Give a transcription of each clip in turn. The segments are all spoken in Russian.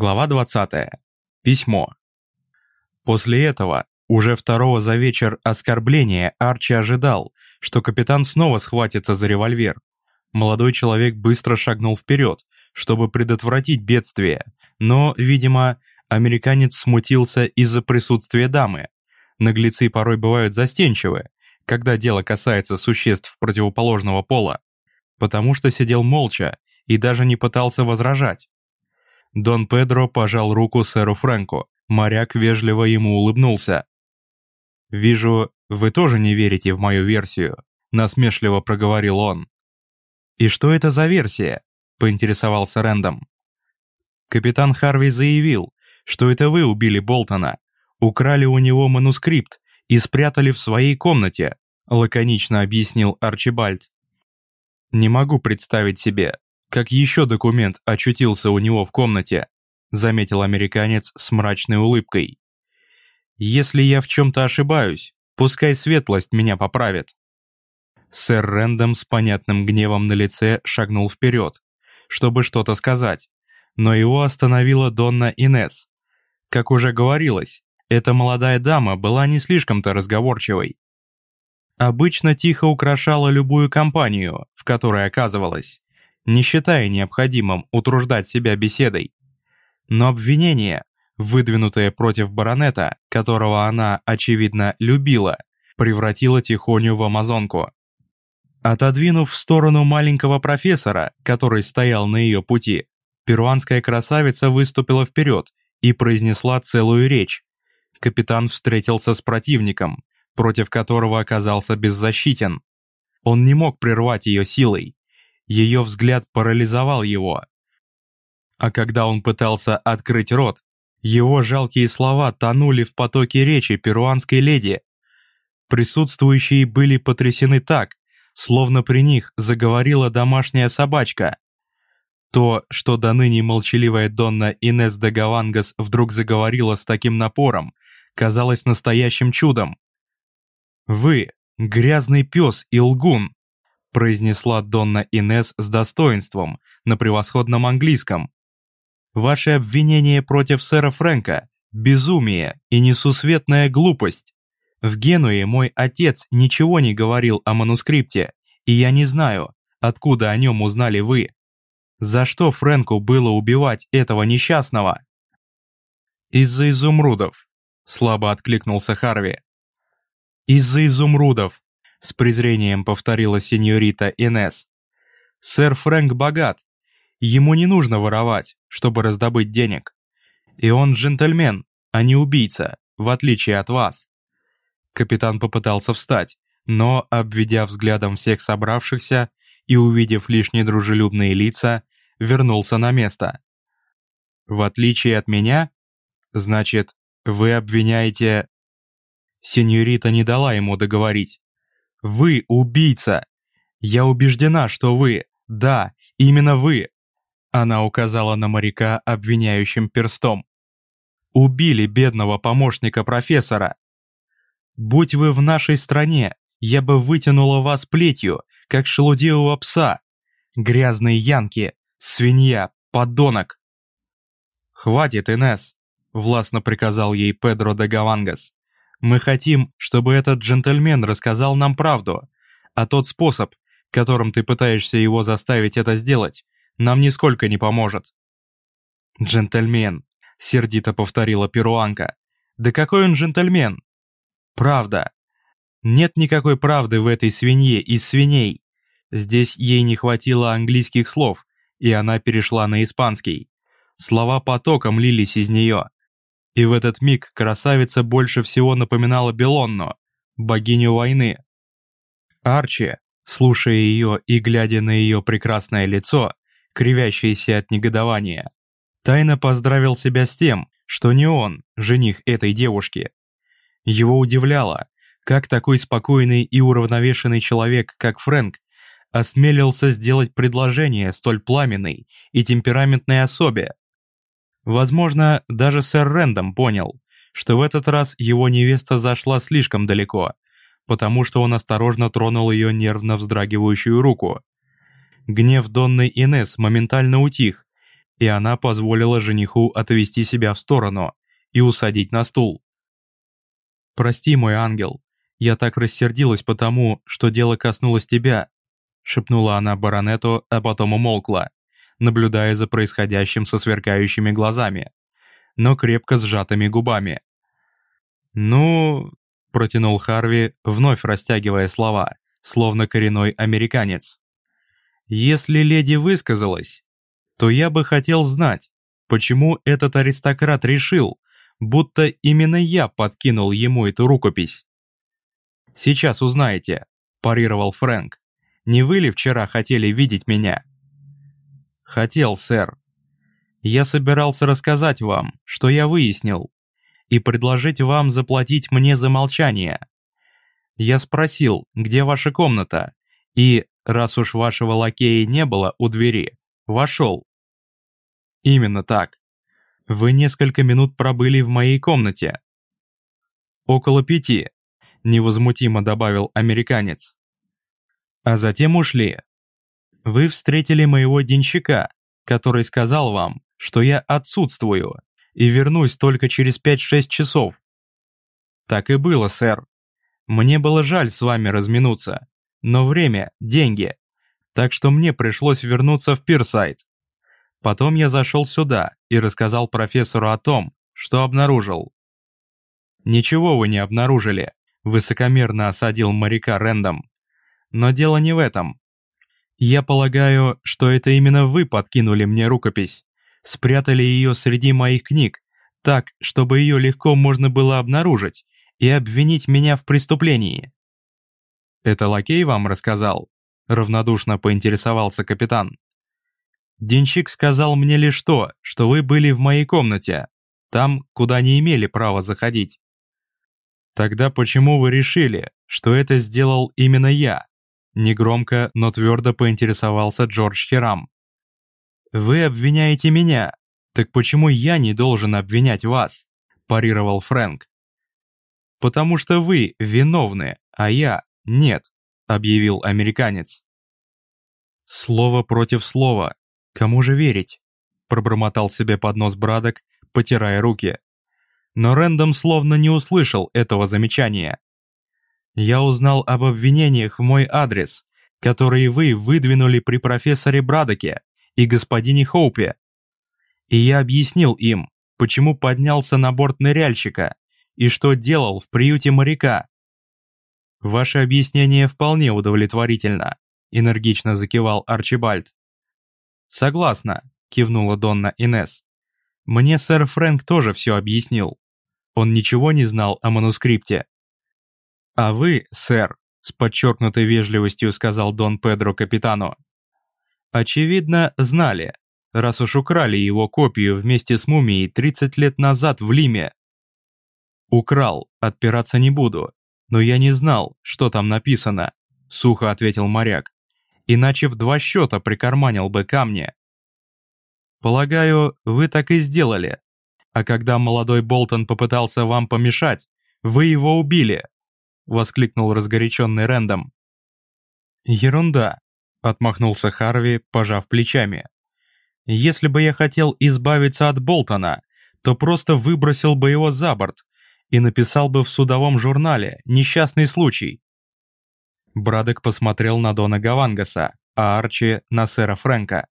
Глава 20. Письмо. После этого, уже второго за вечер оскорбления, Арчи ожидал, что капитан снова схватится за револьвер. Молодой человек быстро шагнул вперед, чтобы предотвратить бедствие, но, видимо, американец смутился из-за присутствия дамы. Наглецы порой бывают застенчивы, когда дело касается существ противоположного пола, потому что сидел молча и даже не пытался возражать. Дон Педро пожал руку сэру Фрэнку. Моряк вежливо ему улыбнулся. «Вижу, вы тоже не верите в мою версию», — насмешливо проговорил он. «И что это за версия?» — поинтересовался Рэндом. Капитан Харви заявил, что это вы убили Болтона, украли у него манускрипт и спрятали в своей комнате, лаконично объяснил Арчибальд. Не могу представить себе, как еще документ очутился у него в комнате, заметил американец с мрачной улыбкой. Если я в чем-то ошибаюсь, пускай светлость меня поправит. Сэр Рэндом с понятным гневом на лице шагнул вперед, чтобы что-то сказать, но его остановила Донна Инес. Как уже говорилось, эта молодая дама была не слишком-то разговорчивой. Обычно тихо украшала любую компанию, в которой оказывалась, не считая необходимым утруждать себя беседой. Но обвинение, выдвинутое против баронета, которого она, очевидно, любила, превратило Тихоню в амазонку. Отодвинув в сторону маленького профессора, который стоял на ее пути, перуанская красавица выступила вперед и произнесла целую речь. Капитан встретился с противником, против которого оказался беззащитен. Он не мог прервать ее силой, ее взгляд парализовал его. А когда он пытался открыть рот, его жалкие слова тонули в потоке речи перуанской леди. Присутствующие были потрясены так, словно при них заговорила домашняя собачка. То, что до ныне молчаливая Донна Инес де Гавангас вдруг заговорила с таким напором, казалось настоящим чудом. «Вы, грязный пес и лгун, произнесла Донна Инес с достоинством, на превосходном английском. «Ваши обвинения против сэра Фрэнка – безумие и несусветная глупость. В Генуе мой отец ничего не говорил о манускрипте, и я не знаю, откуда о нем узнали вы. За что Фрэнку было убивать этого несчастного?» «Из-за изумрудов», – слабо откликнулся Харви. «Из-за изумрудов», с презрением повторила сеньорита Инес. «Сэр Фрэнк богат. Ему не нужно воровать, чтобы раздобыть денег. И он джентльмен, а не убийца, в отличие от вас». Капитан попытался встать, но, обведя взглядом всех собравшихся и увидев лишь недружелюбные лица, вернулся на место. «В отличие от меня? Значит, вы обвиняете...» Сеньорита не дала ему договорить. Вы убийца! Я убеждена, что вы, да, именно вы!» Она указала на моряка обвиняющим перстом. «Убили бедного помощника профессора! Будь вы в нашей стране, я бы вытянула вас плетью, как шелудивого пса! Грязные янки, свинья, подонок!» «Хватит, Инес!» — властно приказал ей Педро де Гавангас. Мы хотим, чтобы этот джентльмен рассказал нам правду, а тот способ, которым ты пытаешься его заставить это сделать, нам нисколько не поможет». «Джентльмен», — сердито повторила перуанка. «Да какой он джентльмен?» «Правда. Нет никакой правды в этой свинье из свиней. Здесь ей не хватило английских слов, и она перешла на испанский. Слова потоком лились из нее. И в этот миг красавица больше всего напоминала Белонну, богиню войны. Арчи, слушая ее и глядя на ее прекрасное лицо, кривящееся от негодования, тайно поздравил себя с тем, что не он, жених этой девушки. Его удивляло, как такой спокойный и уравновешенный человек, как Фрэнк, осмелился сделать предложение столь пламенной и темпераментной особе, Возможно, даже сэр Рэндом понял, что в этот раз его невеста зашла слишком далеко, потому что он осторожно тронул ее нервно вздрагивающую руку. Гнев Донны Инес моментально утих, и она позволила жениху отвести себя в сторону и усадить на стул. «Прости, мой ангел, я так рассердилась потому, что дело коснулось тебя», шепнула она баронету, а потом умолкла, наблюдая за происходящим со сверкающими глазами, но крепко сжатыми губами. «Ну...» — протянул Харви, вновь растягивая слова, словно коренной американец. «Если леди высказалась, то я бы хотел знать, почему этот аристократ решил, будто именно я подкинул ему эту рукопись. «Сейчас узнаете», – парировал Фрэнк. «Не вы ли вчера хотели видеть меня?» «Хотел, сэр. Я собирался рассказать вам, что я выяснил, и предложить вам заплатить мне за молчание. Я спросил, где ваша комната, и, раз уж вашего лакея не было у двери, вошел. Именно так. Вы несколько минут пробыли в моей комнате. Около пяти, невозмутимо добавил американец. А затем ушли. Вы встретили моего денщика, который сказал вам, что я отсутствую и вернусь только через 5-6 часов. Так и было, сэр. Мне было жаль с вами разминуться, но время – деньги, так что мне пришлось вернуться в Пирсайд. Потом я зашел сюда и рассказал профессору о том, что обнаружил. «Ничего вы не обнаружили», — высокомерно осадил моряка Рэндом. «Но дело не в этом. Я полагаю, что это именно вы подкинули мне рукопись, спрятали ее среди моих книг, так, чтобы ее легко можно было обнаружить и обвинить меня в преступлении». «Это лакей вам рассказал?» — равнодушно поинтересовался капитан. Денщик сказал мне лишь то, что вы были в моей комнате, там, куда не имели права заходить. Тогда почему вы решили, что это сделал именно я? Негромко, но твердо поинтересовался Джордж Хирам. Вы обвиняете меня, так почему я не должен обвинять вас? парировал Фрэнк. Потому что вы виновны, а я нет, объявил американец. Слово против слова, Кому же верить? Пробормотал себе под нос Брадок, потирая руки. Но Рэндом словно не услышал этого замечания. Я узнал об обвинениях в мой адрес, которые вы выдвинули при профессоре Брадоке и господине Хоупе. И я объяснил им, почему поднялся на борт ныряльщика и что делал в приюте моряка. Ваше объяснение вполне удовлетворительно, энергично закивал Арчибальд. «Согласна», — кивнула Донна Инес. «Мне сэр Фрэнк тоже все объяснил. Он ничего не знал о манускрипте». «А вы, сэр», — с подчеркнутой вежливостью сказал Дон Педро капитану. «Очевидно, знали, раз уж украли его копию вместе с мумией 30 лет назад в Лиме». «Украл, отпираться не буду, но я не знал, что там написано», — сухо ответил моряк иначе в два счета прикарманил бы камни. Полагаю, вы так и сделали. А когда молодой Болтон попытался вам помешать, вы его убили, воскликнул разгоряченный Рэндом. Ерунда, отмахнулся Харви, пожав плечами. Если бы я хотел избавиться от Болтона, то просто выбросил бы его за борт и написал бы в судовом журнале «Несчастный случай». Брадок посмотрел на Дона Гавангаса, а Арчи на сэра Фрэнка.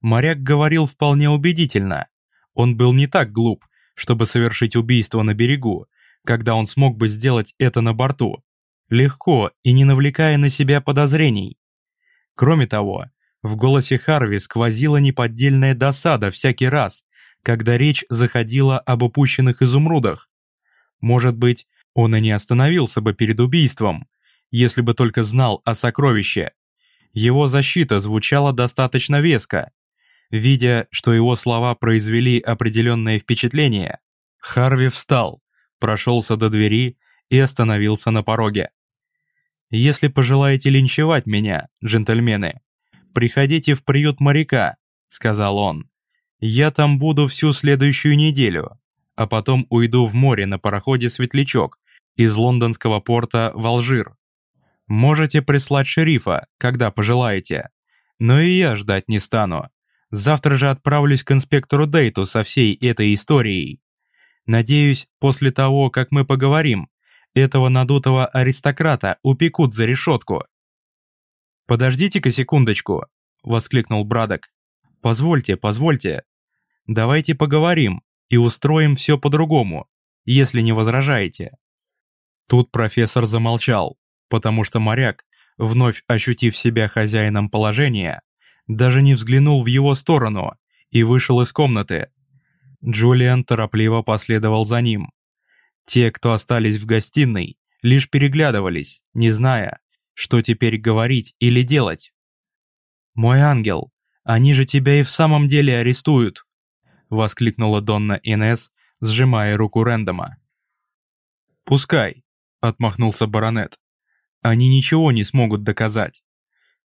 Моряк говорил вполне убедительно. Он был не так глуп, чтобы совершить убийство на берегу, когда он смог бы сделать это на борту. Легко и не навлекая на себя подозрений. Кроме того, в голосе Харви сквозила неподдельная досада всякий раз, когда речь заходила об упущенных изумрудах. Может быть, он и не остановился бы перед убийством, если бы только знал о сокровище. Его защита звучала достаточно веско. Видя, что его слова произвели определенное впечатление, Харви встал, прошелся до двери и остановился на пороге. «Если пожелаете линчевать меня, джентльмены, приходите в приют моряка», — сказал он. «Я там буду всю следующую неделю, а потом уйду в море на пароходе «Светлячок» из лондонского порта в Алжир. Можете прислать шерифа, когда пожелаете. Но и я ждать не стану. Завтра же отправлюсь к инспектору Дейту со всей этой историей. Надеюсь, после того, как мы поговорим, этого надутого аристократа упекут за решетку. «Подождите-ка секундочку», — воскликнул Брадок. «Позвольте, позвольте. Давайте поговорим и устроим все по-другому, если не возражаете». Тут профессор замолчал, потому что моряк, вновь ощутив себя хозяином положения, даже не взглянул в его сторону и вышел из комнаты. Джулиан торопливо последовал за ним. Те, кто остались в гостиной, лишь переглядывались, не зная, что теперь говорить или делать. «Мой ангел, они же тебя и в самом деле арестуют!» — воскликнула Донна Инес, сжимая руку Рэндома. «Пускай», — отмахнулся баронет. «Они ничего не смогут доказать.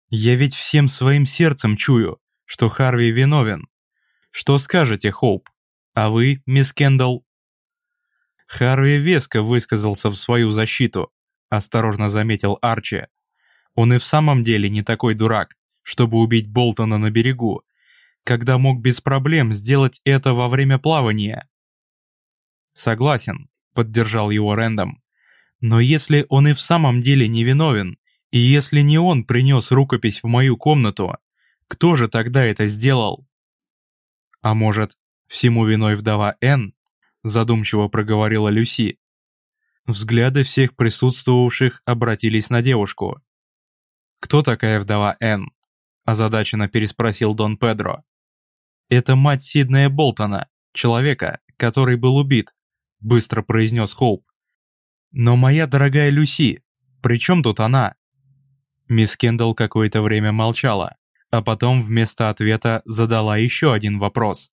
Я ведь всем своим сердцем чую, что Харви виновен. Что скажете, Хоуп? А вы, мисс Кендалл?» Харви веско высказался в свою защиту, осторожно заметил Арчи. Он и в самом деле не такой дурак, чтобы убить Болтона на берегу, когда мог без проблем сделать это во время плавания. «Согласен», — поддержал его Рэндом. «Но если он и в самом деле невиновен, и если не он принес рукопись в мою комнату, кто же тогда это сделал?» «А может, всему виной вдова Энн?» задумчиво проговорила Люси. Взгляды всех присутствовавших обратились на девушку. «Кто такая вдова Энн?» озадаченно переспросил Дон Педро. «Это мать Сиднея Болтона, человека, который был убит», быстро произнес Хоуп. «Но моя дорогая Люси, при чем тут она?» Мисс Кендалл какое-то время молчала, а потом вместо ответа задала еще один вопрос.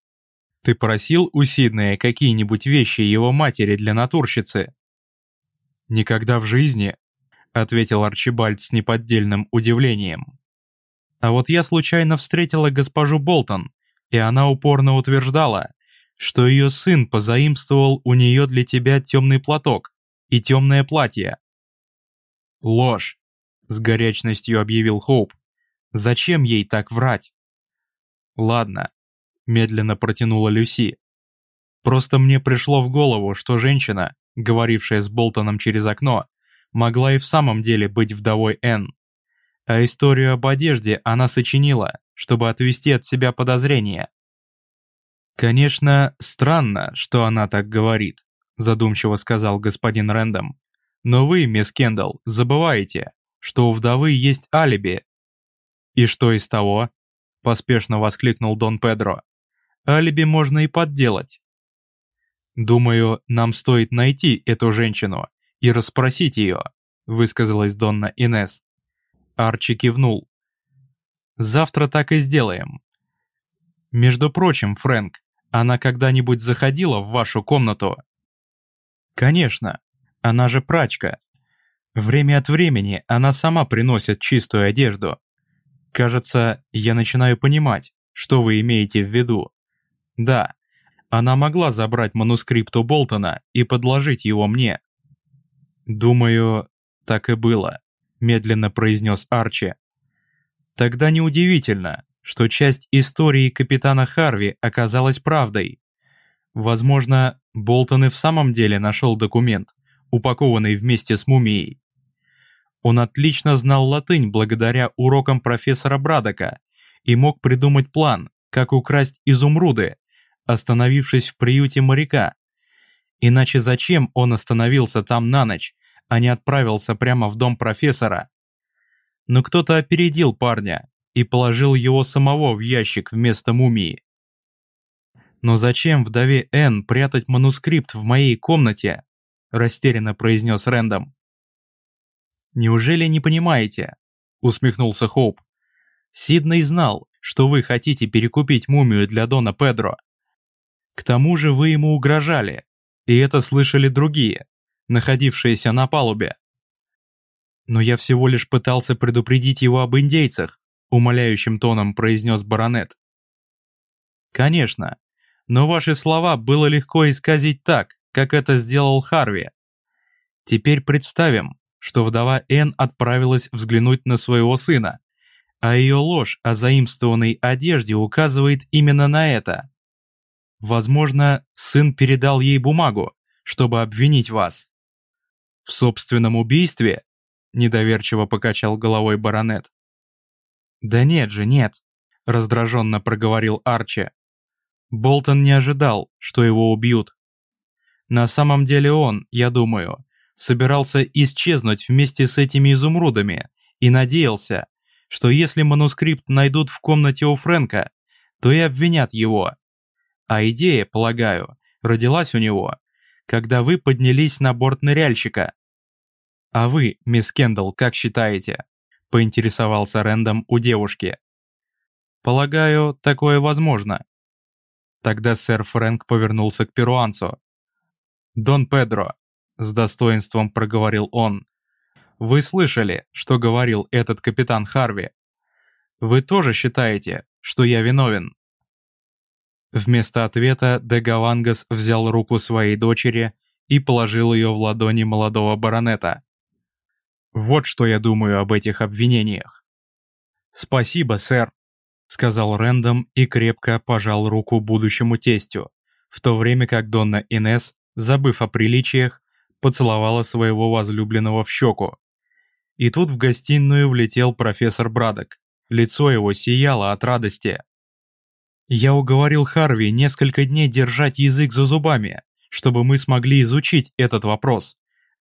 «Ты просил у Сиднея какие-нибудь вещи его матери для натурщицы?» «Никогда в жизни», — ответил Арчибальд с неподдельным удивлением. А вот я случайно встретила госпожу Болтон, и она упорно утверждала, что ее сын позаимствовал у нее для тебя темный платок и темное платье. «Ложь!» — с горячностью объявил Хоуп. «Зачем ей так врать?» «Ладно», — медленно протянула Люси. «Просто мне пришло в голову, что женщина, говорившая с Болтоном через окно, могла и в самом деле быть вдовой Энн. А историю об одежде она сочинила, чтобы отвести от себя подозрения. «Конечно, странно, что она так говорит», задумчиво сказал господин Рэндом. «Но вы, мисс Кендалл, забываете, что у вдовы есть алиби». «И что из того?» поспешно воскликнул Дон Педро. «Алиби можно и подделать». «Думаю, нам стоит найти эту женщину и расспросить ее», высказалась Донна Инес. Арчи кивнул. «Завтра так и сделаем. Между прочим, Фрэнк, она когда-нибудь заходила в вашу комнату?» «Конечно, она же прачка. Время от времени она сама приносит чистую одежду. Кажется, я начинаю понимать, что вы имеете в виду. Да, она могла забрать манускрипт у Болтона и подложить его мне. Думаю, так и было медленно произнес Арчи. Тогда неудивительно, что часть истории капитана Харви оказалась правдой. Возможно, Болтон и в самом деле нашел документ, упакованный вместе с мумией. Он отлично знал латынь благодаря урокам профессора Брадока и мог придумать план, как украсть изумруды, остановившись в приюте моряка. Иначе зачем он остановился там на ночь, а не отправился прямо в дом профессора. Но кто-то опередил парня и положил его самого в ящик вместо мумии. «Но зачем вдове Н прятать манускрипт в моей комнате?» растерянно произнес Рэндом. «Неужели не понимаете?» усмехнулся Хоуп. «Сидней знал, что вы хотите перекупить мумию для Дона Педро. К тому же вы ему угрожали, и это слышали другие находившиеся на палубе. «Но я всего лишь пытался предупредить его об индейцах», умоляющим тоном произнес баронет. «Конечно, но ваши слова было легко исказить так, как это сделал Харви. Теперь представим, что вдова Н отправилась взглянуть на своего сына, а ее ложь о заимствованной одежде указывает именно на это. Возможно, сын передал ей бумагу, чтобы обвинить вас. В собственном убийстве? Недоверчиво покачал головой баронет. Да нет же, нет, раздраженно проговорил Арчи. Болтон не ожидал, что его убьют. На самом деле он, я думаю, собирался исчезнуть вместе с этими изумрудами и надеялся, что если манускрипт найдут в комнате у Фрэнка, то и обвинят его. А идея, полагаю, родилась у него, когда вы поднялись на борт ныряльщика. А вы, мисс Кендалл, как считаете? Поинтересовался Рэндом у девушки. Полагаю, такое возможно. Тогда сэр Фрэнк повернулся к перуанцу. «Дон Педро, с достоинством проговорил он. «Вы слышали, что говорил этот капитан Харви? Вы тоже считаете, что я виновен?» Вместо ответа Дегавангас взял руку своей дочери и положил ее в ладони молодого баронета. «Вот что я думаю об этих обвинениях». «Спасибо, сэр», — сказал Рэндом и крепко пожал руку будущему тестю, в то время как Донна Инес, забыв о приличиях, поцеловала своего возлюбленного в щеку. И тут в гостиную влетел профессор Брадок. Лицо его сияло от радости. «Я уговорил Харви несколько дней держать язык за зубами, чтобы мы смогли изучить этот вопрос»,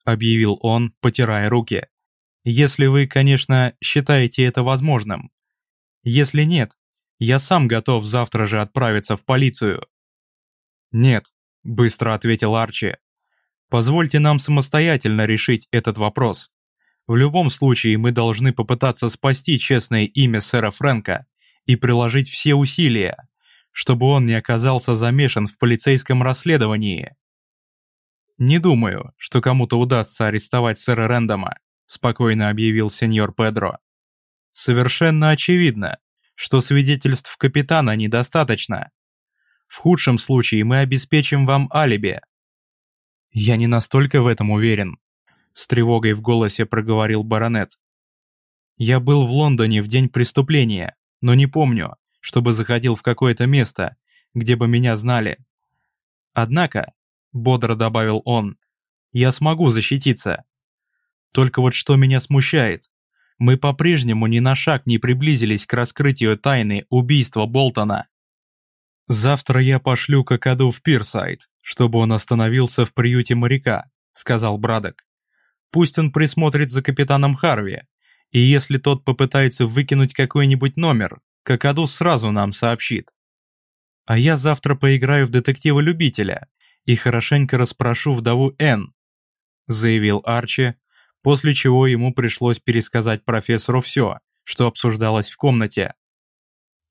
объявил он, потирая руки. «Если вы, конечно, считаете это возможным. Если нет, я сам готов завтра же отправиться в полицию». «Нет», — быстро ответил Арчи, Позвольте нам самостоятельно решить этот вопрос. В любом случае мы должны попытаться спасти честное имя сэра Фрэнка и приложить все усилия, чтобы он не оказался замешан в полицейском расследовании. «Не думаю, что кому-то удастся арестовать сэра Рэндома», спокойно объявил сеньор Педро. «Совершенно очевидно, что свидетельств капитана недостаточно. В худшем случае мы обеспечим вам алиби, «Я не настолько в этом уверен», — с тревогой в голосе проговорил баронет. «Я был в Лондоне в день преступления, но не помню, чтобы заходил в какое-то место, где бы меня знали. Однако, — бодро добавил он, — я смогу защититься. Только вот что меня смущает, мы по-прежнему ни на шаг не приблизились к раскрытию тайны убийства Болтона. Завтра я пошлю Кокаду в Пирсайд, чтобы он остановился в приюте моряка», — сказал Брадок. «Пусть он присмотрит за капитаном Харви, и если тот попытается выкинуть какой-нибудь номер, Какаду сразу нам сообщит. А я завтра поиграю в детектива-любителя и хорошенько расспрошу вдову Н», — заявил Арчи, после чего ему пришлось пересказать профессору все, что обсуждалось в комнате.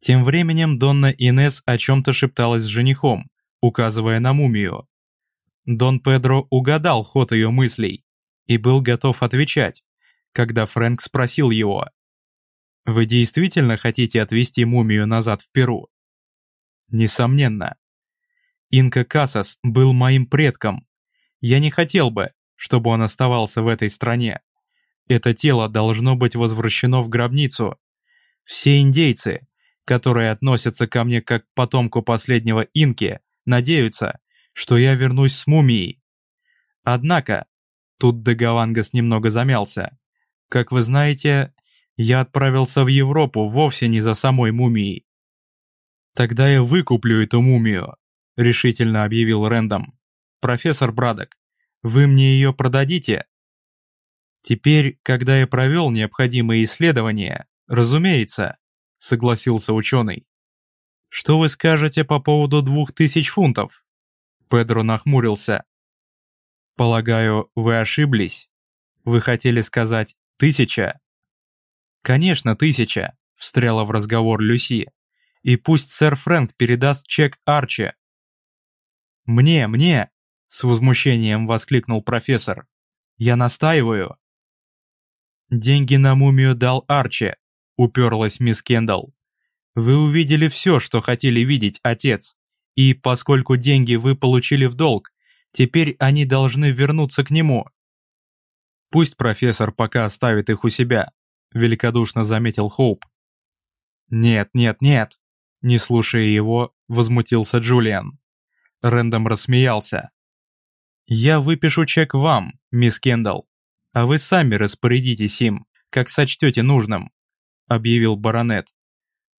Тем временем Донна Инес о чем-то шепталась с женихом, указывая на мумию. Дон Педро угадал ход ее мыслей и был готов отвечать, когда Фрэнк спросил его. «Вы действительно хотите отвезти мумию назад в Перу?» «Несомненно. Инка Касас был моим предком. Я не хотел бы, чтобы он оставался в этой стране. Это тело должно быть возвращено в гробницу. Все индейцы, которые относятся ко мне как к потомку последнего инки, надеются, что я вернусь с мумией. Однако, тут Дагавангас немного замялся. Как вы знаете, я отправился в Европу вовсе не за самой мумией. «Тогда я выкуплю эту мумию», — решительно объявил Рэндом. «Профессор Брадок, вы мне ее продадите?» «Теперь, когда я провел необходимые исследования, разумеется», — согласился ученый. Что вы скажете по поводу двух тысяч фунтов?» Педро нахмурился. «Полагаю, вы ошиблись? Вы хотели сказать «тысяча»?» «Конечно, тысяча», — встряла в разговор Люси. «И пусть сэр Фрэнк передаст чек Арчи». «Мне, мне!» — с возмущением воскликнул профессор. «Я настаиваю». «Деньги на мумию дал Арчи», — уперлась мисс Кендалл. Вы увидели все, что хотели видеть, отец. И поскольку деньги вы получили в долг, теперь они должны вернуться к нему. Пусть профессор пока оставит их у себя, великодушно заметил Хоуп. «Нет, нет, нет!» Не слушая его, возмутился Джулиан. Рэндом рассмеялся. «Я выпишу чек вам, мисс Кендалл, а вы сами распорядитесь им, как сочтете нужным», объявил баронет.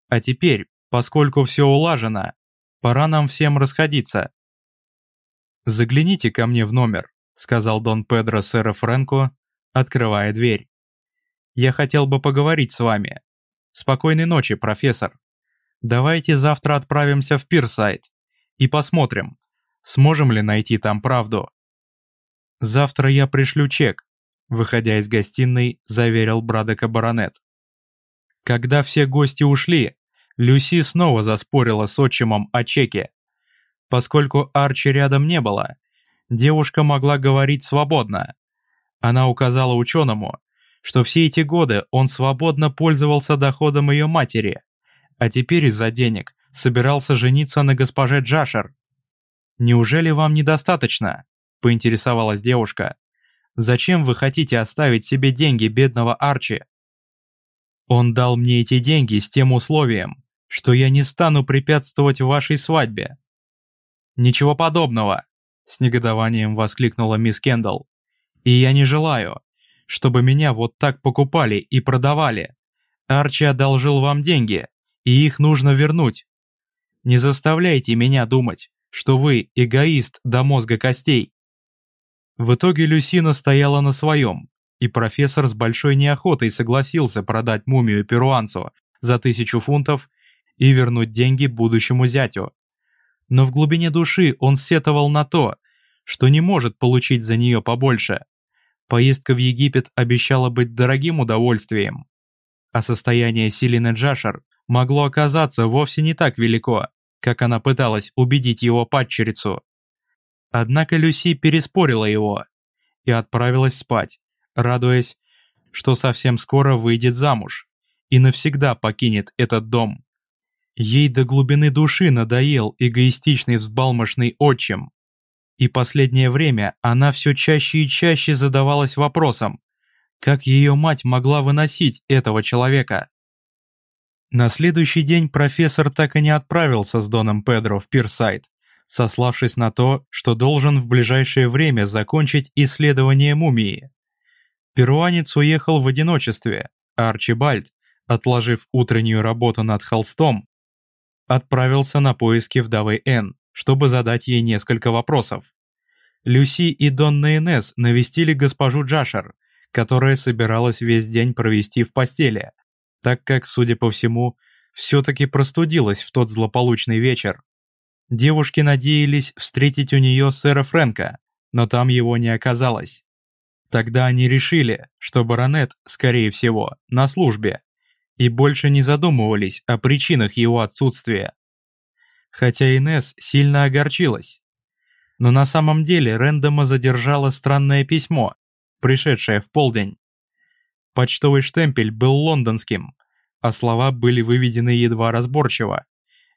«А теперь, поскольку все улажено, пора нам всем расходиться». «Загляните ко мне в номер», — сказал Дон Педро сэра Фрэнко, открывая дверь. «Я хотел бы поговорить с вами. Спокойной ночи, профессор. Давайте завтра отправимся в Пирсайд и посмотрим, сможем ли найти там правду». «Завтра я пришлю чек», — выходя из гостиной, заверил Брадека баронет. Когда все гости ушли, Люси снова заспорила с отчимом о чеке. Поскольку Арчи рядом не было, девушка могла говорить свободно. Она указала ученому, что все эти годы он свободно пользовался доходом ее матери, а теперь из-за денег собирался жениться на госпоже Джашер. «Неужели вам недостаточно?» – поинтересовалась девушка. «Зачем вы хотите оставить себе деньги бедного Арчи?» «Он дал мне эти деньги с тем условием, что я не стану препятствовать вашей свадьбе». «Ничего подобного!» – с негодованием воскликнула мисс Кендалл. «И я не желаю, чтобы меня вот так покупали и продавали. Арчи одолжил вам деньги, и их нужно вернуть. Не заставляйте меня думать, что вы эгоист до мозга костей». В итоге Люсина стояла на своем, и профессор с большой неохотой согласился продать мумию перуанцу за тысячу фунтов и вернуть деньги будущему зятю но в глубине души он сетовал на то, что не может получить за нее побольше. Поездка в Египет обещала быть дорогим удовольствием. А состояние Селины Джашер могло оказаться вовсе не так велико, как она пыталась убедить его падчерицу. Однако Люси переспорила его и отправилась спать, радуясь, что совсем скоро выйдет замуж и навсегда покинет этот дом. Ей до глубины души надоел эгоистичный взбалмошный отчим. И последнее время она все чаще и чаще задавалась вопросом, как ее мать могла выносить этого человека. На следующий день профессор так и не отправился с Доном Педро в Пирсайд, сославшись на то, что должен в ближайшее время закончить исследование мумии. Перуанец уехал в одиночестве, а Арчибальд, отложив утреннюю работу над холстом, отправился на поиски вдовы Н, чтобы задать ей несколько вопросов. Люси и Донна Инесс навестили госпожу Джашер, которая собиралась весь день провести в постели, так как, судя по всему, все-таки простудилась в тот злополучный вечер. Девушки надеялись встретить у нее сэра Фрэнка, но там его не оказалось. Тогда они решили, что баронет, скорее всего, на службе, и больше не задумывались о причинах его отсутствия. Хотя Инес сильно огорчилась. Но на самом деле Рэндома задержало странное письмо, пришедшее в полдень. Почтовый штемпель был лондонским, а слова были выведены едва разборчиво,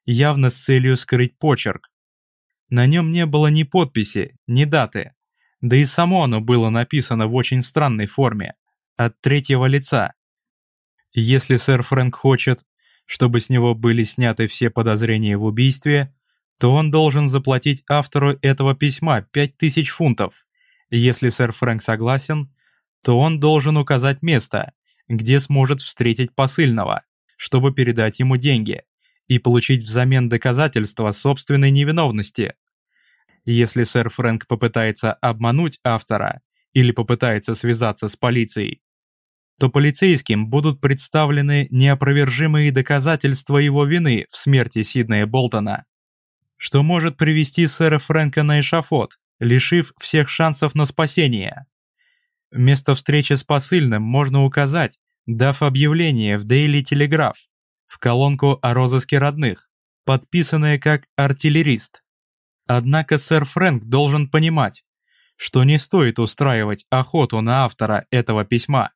явно с целью скрыть почерк. На нем не было ни подписи, ни даты, да и само оно было написано в очень странной форме, от третьего лица. Если сэр Фрэнк хочет, чтобы с него были сняты все подозрения в убийстве, то он должен заплатить автору этого письма 5000 фунтов. Если сэр Фрэнк согласен, то он должен указать место, где сможет встретить посыльного, чтобы передать ему деньги и получить взамен доказательства собственной невиновности. Если сэр Фрэнк попытается обмануть автора или попытается связаться с полицией, то полицейским будут представлены неопровержимые доказательства его вины в смерти Сиднея Болтона, что может привести сэра Фрэнка на эшафот, лишив всех шансов на спасение. Место встречи с посыльным можно указать, дав объявление в Daily Telegraph в колонку о розыске родных, подписанное как артиллерист. Однако сэр Фрэнк должен понимать, что не стоит устраивать охоту на автора этого письма.